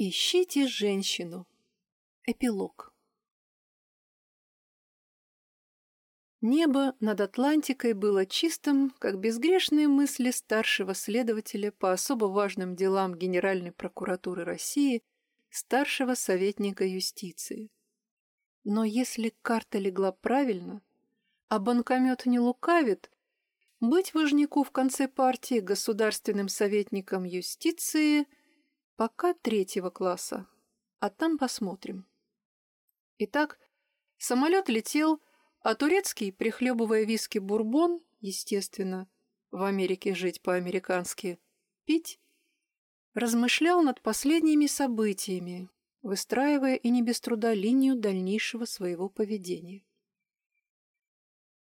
Ищите женщину. Эпилог. Небо над Атлантикой было чистым, как безгрешные мысли старшего следователя по особо важным делам Генеральной прокуратуры России, старшего советника юстиции. Но если карта легла правильно, а банкомет не лукавит, быть важнику в конце партии государственным советником юстиции пока третьего класса, а там посмотрим. Итак, самолет летел а турецкий, прихлебывая виски бурбон, естественно, в Америке жить по-американски, пить, размышлял над последними событиями, выстраивая и не без труда линию дальнейшего своего поведения.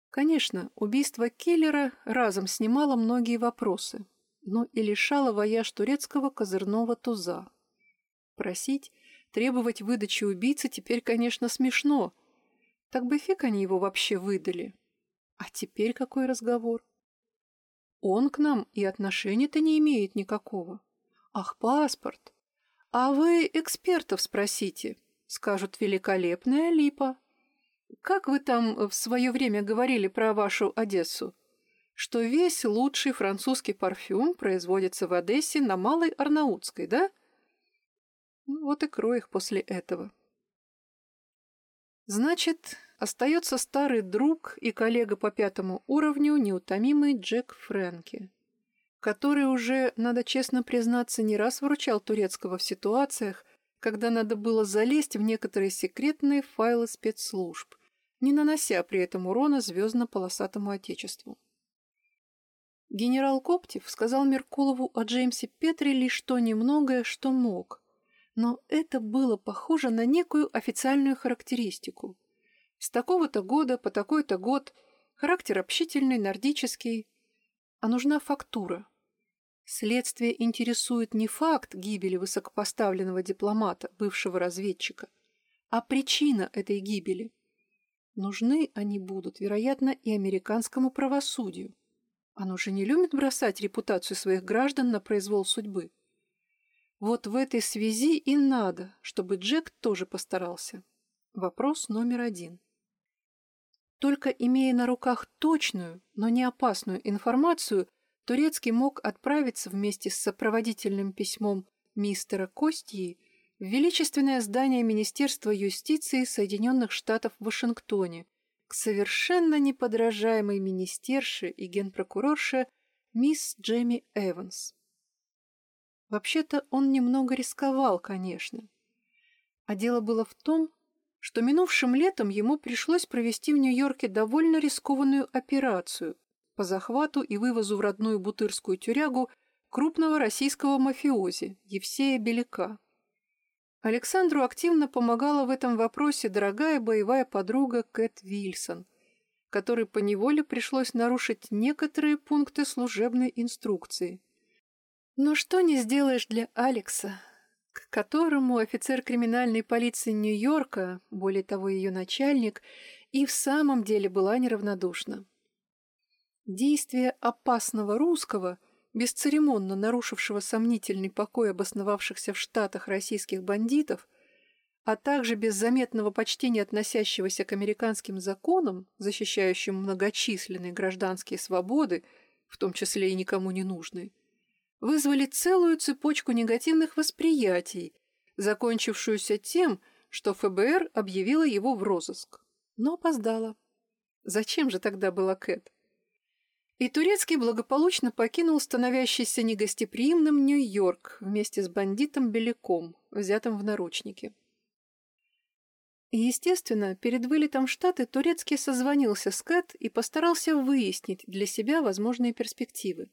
Конечно, убийство киллера разом снимало многие вопросы, но и лишало вояж турецкого козырного туза. Просить, требовать выдачи убийцы теперь, конечно, смешно – так бы фиг они его вообще выдали. А теперь какой разговор? Он к нам и отношения-то не имеет никакого. Ах, паспорт. А вы экспертов спросите. Скажут, великолепная липа. Как вы там в свое время говорили про вашу Одессу? Что весь лучший французский парфюм производится в Одессе на Малой Арнаутской, да? Ну, вот и крой их после этого. Значит, остается старый друг и коллега по пятому уровню, неутомимый Джек Фрэнки, который уже, надо честно признаться, не раз выручал турецкого в ситуациях, когда надо было залезть в некоторые секретные файлы спецслужб, не нанося при этом урона звездно-полосатому отечеству. Генерал Коптев сказал Меркулову о Джеймсе Петре лишь то немногое, что мог, но это было похоже на некую официальную характеристику. С такого-то года по такой-то год, характер общительный, нордический, а нужна фактура. Следствие интересует не факт гибели высокопоставленного дипломата, бывшего разведчика, а причина этой гибели. Нужны они будут, вероятно, и американскому правосудию. Оно же не любит бросать репутацию своих граждан на произвол судьбы. Вот в этой связи и надо, чтобы Джек тоже постарался. Вопрос номер один. Только имея на руках точную, но не опасную информацию, Турецкий мог отправиться вместе с сопроводительным письмом мистера Костьи в величественное здание Министерства юстиции Соединенных Штатов в Вашингтоне к совершенно неподражаемой министерше и генпрокурорше мисс Джемми Эванс. Вообще-то он немного рисковал, конечно. А дело было в том, что минувшим летом ему пришлось провести в Нью-Йорке довольно рискованную операцию по захвату и вывозу в родную бутырскую тюрягу крупного российского мафиози Евсея Беляка. Александру активно помогала в этом вопросе дорогая боевая подруга Кэт Вильсон, которой поневоле пришлось нарушить некоторые пункты служебной инструкции – но что не сделаешь для Алекса, к которому офицер криминальной полиции Нью-Йорка, более того ее начальник, и в самом деле была неравнодушна. Действия опасного русского, бесцеремонно нарушившего сомнительный покой обосновавшихся в Штатах российских бандитов, а также без заметного почтения относящегося к американским законам, защищающим многочисленные гражданские свободы, в том числе и никому не нужные, вызвали целую цепочку негативных восприятий, закончившуюся тем, что ФБР объявило его в розыск. Но опоздало. Зачем же тогда была Кэт? И Турецкий благополучно покинул становящийся негостеприимным Нью-Йорк вместе с бандитом Беляком, взятым в наручники. Естественно, перед вылетом в Штаты Турецкий созвонился с Кэт и постарался выяснить для себя возможные перспективы.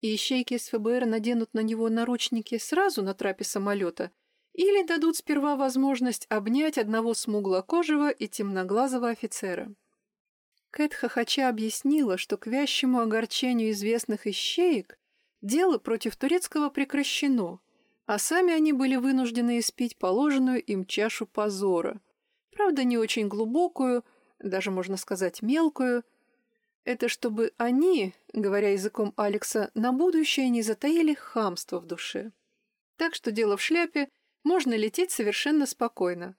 Ищейки из ФБР наденут на него наручники сразу на трапе самолета или дадут сперва возможность обнять одного смуглокожего и темноглазого офицера. Кэт хохоча объяснила, что к вящему огорчению известных ищеек дело против турецкого прекращено, а сами они были вынуждены испить положенную им чашу позора. Правда, не очень глубокую, даже, можно сказать, мелкую – это чтобы они, говоря языком Алекса, на будущее не затаили хамство в душе. Так что дело в шляпе, можно лететь совершенно спокойно.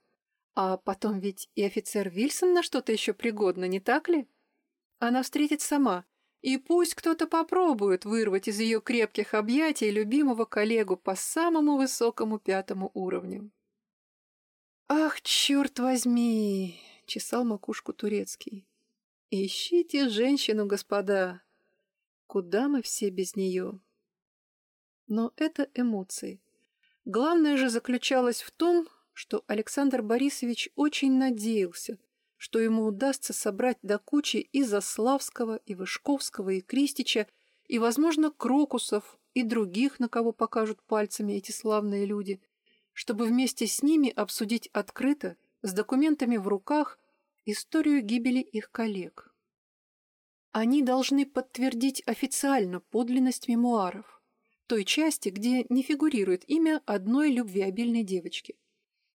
А потом ведь и офицер Вильсон на что-то еще пригодна, не так ли? Она встретит сама, и пусть кто-то попробует вырвать из ее крепких объятий любимого коллегу по самому высокому пятому уровню. «Ах, черт возьми!» — чесал макушку турецкий. «Ищите женщину, господа! Куда мы все без нее?» Но это эмоции. Главное же заключалось в том, что Александр Борисович очень надеялся, что ему удастся собрать до кучи и Заславского, и Вышковского, и Кристича, и, возможно, Крокусов, и других, на кого покажут пальцами эти славные люди, чтобы вместе с ними обсудить открыто, с документами в руках, историю гибели их коллег. Они должны подтвердить официально подлинность мемуаров, той части, где не фигурирует имя одной любвеобильной девочки.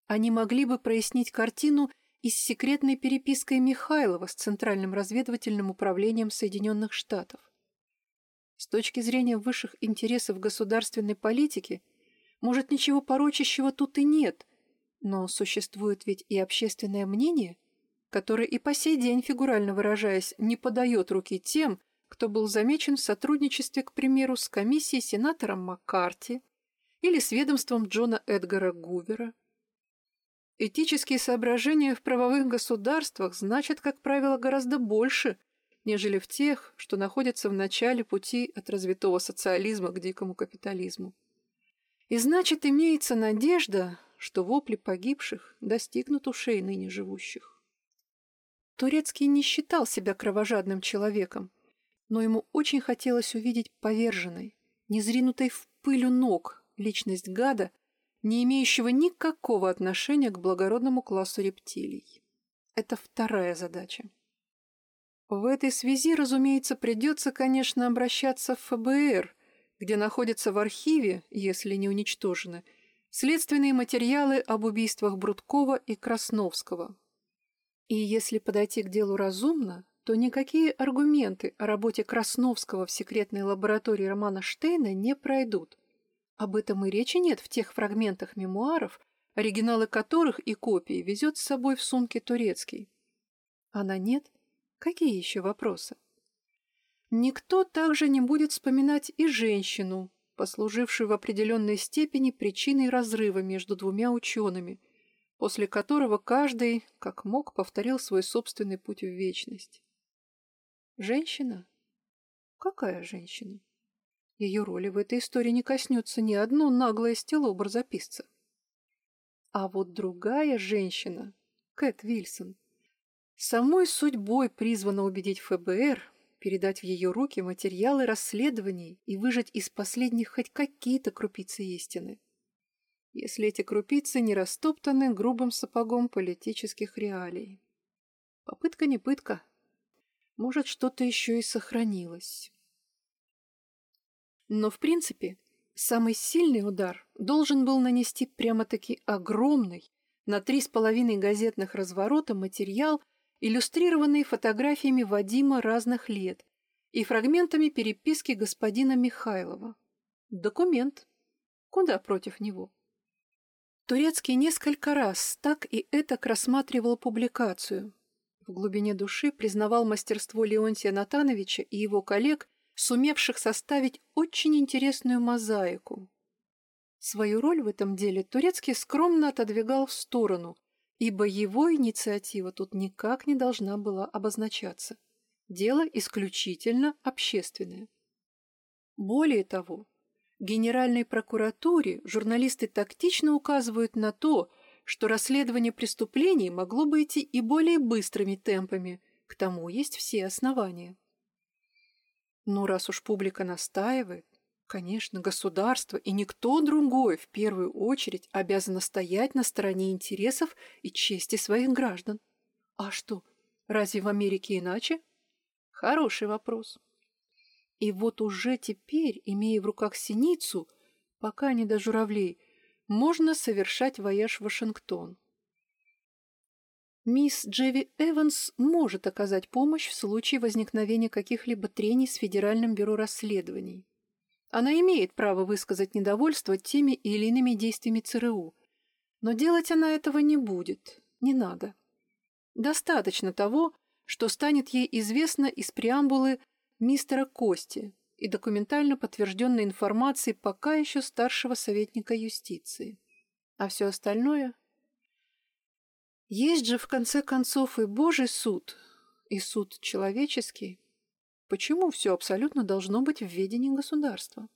Они могли бы прояснить картину и с секретной перепиской Михайлова с Центральным разведывательным управлением Соединенных Штатов. С точки зрения высших интересов государственной политики, может, ничего порочащего тут и нет, но существует ведь и общественное мнение, которое и по сей день, фигурально выражаясь, не подает руки тем, кто был замечен в сотрудничестве, к примеру, с комиссией сенатором Маккарти или с ведомством Джона Эдгара Гувера. Этические соображения в правовых государствах значат, как правило, гораздо больше, нежели в тех, что находятся в начале пути от развитого социализма к дикому капитализму. И значит, имеется надежда, что вопли погибших достигнут ушей ныне живущих. Турецкий не считал себя кровожадным человеком, но ему очень хотелось увидеть поверженной, незринутой в пылю ног личность гада, не имеющего никакого отношения к благородному классу рептилий. Это вторая задача. В этой связи, разумеется, придется, конечно, обращаться в ФБР, где находятся в архиве, если не уничтожены, следственные материалы об убийствах Брудкова и Красновского. И если подойти к делу разумно, то никакие аргументы о работе Красновского в секретной лаборатории Романа Штейна не пройдут – об этом и речи нет в тех фрагментах мемуаров, оригиналы которых и копии везет с собой в сумке турецкий. Она нет? Какие еще вопросы? Никто также не будет вспоминать и женщину, послужившую в определенной степени причиной разрыва между двумя учеными, после которого каждый, как мог, повторил свой собственный путь в вечность. Женщина? Какая женщина? Ее роли в этой истории не коснется ни одно наглое стело барзаписца. А вот другая женщина, Кэт Вильсон, самой судьбой призвана убедить ФБР передать в ее руки материалы расследований и выжать из последних хоть какие-то крупицы истины. Если эти крупицы не растоптаны грубым сапогом политических реалий. Попытка не пытка. Может, что-то еще и сохранилось. Но, в принципе, самый сильный удар должен был нанести прямо-таки огромный, на три с половиной газетных разворота материал, иллюстрированный фотографиями Вадима разных лет и фрагментами переписки господина Михайлова. Документ. Куда против него? Турецкий несколько раз так и этак рассматривал публикацию. В глубине души признавал мастерство Леонтия Натановича и его коллег сумевших составить очень интересную мозаику. Свою роль в этом деле Турецкий скромно отодвигал в сторону, ибо его инициатива тут никак не должна была обозначаться. Дело исключительно общественное. Более того, Генеральной прокуратуре журналисты тактично указывают на то, что расследование преступлений могло бы идти и более быстрыми темпами, к тому есть все основания. Ну, раз уж публика настаивает, конечно, государство и никто другой в первую очередь обязано стоять на стороне интересов и чести своих граждан. А что, разве в Америке иначе? Хороший вопрос. И вот уже теперь, имея в руках синицу, пока не до журавлей, можно совершать вояж в Вашингтон. Мисс Джеви Эванс может оказать помощь в случае возникновения каких-либо трений с Федеральным бюро расследований. Она имеет право высказать недовольство теми или иными действиями ЦРУ, но делать она этого не будет, не надо. Достаточно того, что станет ей известно из преамбулы мистера Кости и документально подтвержденной информации пока еще старшего советника юстиции. А все остальное... Есть же, в конце концов, и Божий суд, и суд человеческий. Почему все абсолютно должно быть в ведении государства?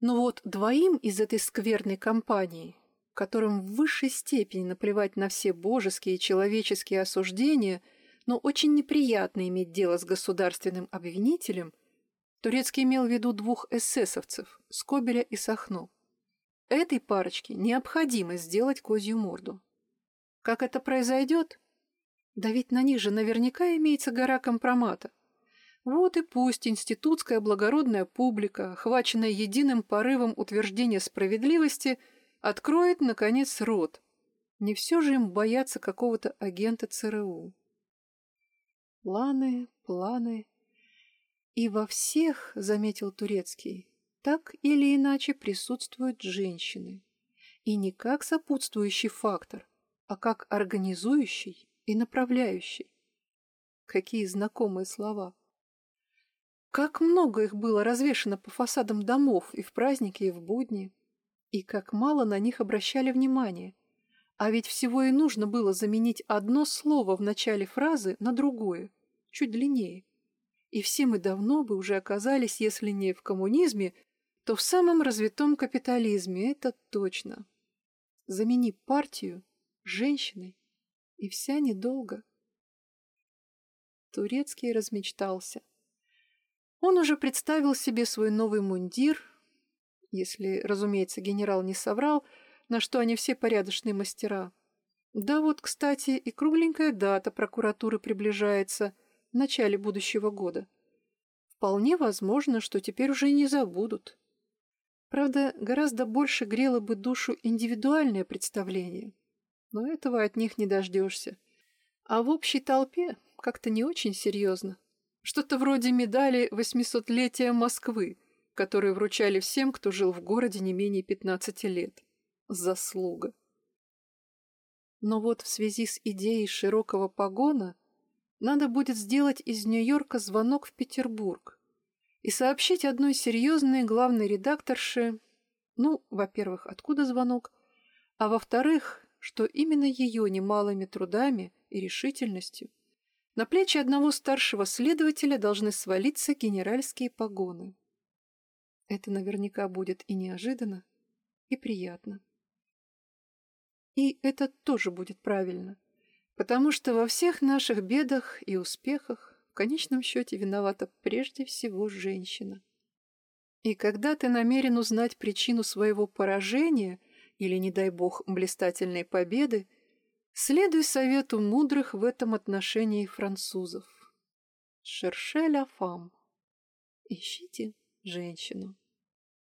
Но вот двоим из этой скверной компании, которым в высшей степени наплевать на все божеские и человеческие осуждения, но очень неприятно иметь дело с государственным обвинителем, Турецкий имел в виду двух эсэсовцев, Скобеля и Сахно. Этой парочке необходимо сделать козью морду. Как это произойдет? Да ведь на них же наверняка имеется гора компромата. Вот и пусть институтская благородная публика, охваченная единым порывом утверждения справедливости, откроет, наконец, рот. Не все же им бояться какого-то агента ЦРУ. Планы, планы. И во всех, заметил Турецкий, так или иначе присутствуют женщины. И не как сопутствующий фактор, а как организующий и направляющий. Какие знакомые слова. Как много их было развешано по фасадам домов и в праздники, и в будни. И как мало на них обращали внимание. А ведь всего и нужно было заменить одно слово в начале фразы на другое, чуть длиннее. И все мы давно бы уже оказались, если не в коммунизме, то в самом развитом капитализме, это точно. Замени партию женщиной, и вся недолго. Турецкий размечтался. Он уже представил себе свой новый мундир, если, разумеется, генерал не соврал, на что они все порядочные мастера. Да вот, кстати, и кругленькая дата прокуратуры приближается в начале будущего года. Вполне возможно, что теперь уже не забудут. Правда, гораздо больше грело бы душу индивидуальное представление. Но этого от них не дождешься. А в общей толпе как-то не очень серьезно. Что-то вроде медали восьмисотлетия Москвы, которые вручали всем, кто жил в городе не менее 15 лет. Заслуга. Но вот в связи с идеей широкого погона надо будет сделать из Нью-Йорка звонок в Петербург и сообщить одной серьезной главной редакторше, ну, во-первых, откуда звонок, а во-вторых, что именно ее немалыми трудами и решительностью – на плечи одного старшего следователя должны свалиться генеральские погоны. Это наверняка будет и неожиданно, и приятно. И это тоже будет правильно, потому что во всех наших бедах и успехах в конечном счете виновата прежде всего женщина. И когда ты намерен узнать причину своего поражения или, не дай бог, блистательной победы, Следуй совету мудрых в этом отношении французов. Шерше ля фам. Ищите женщину.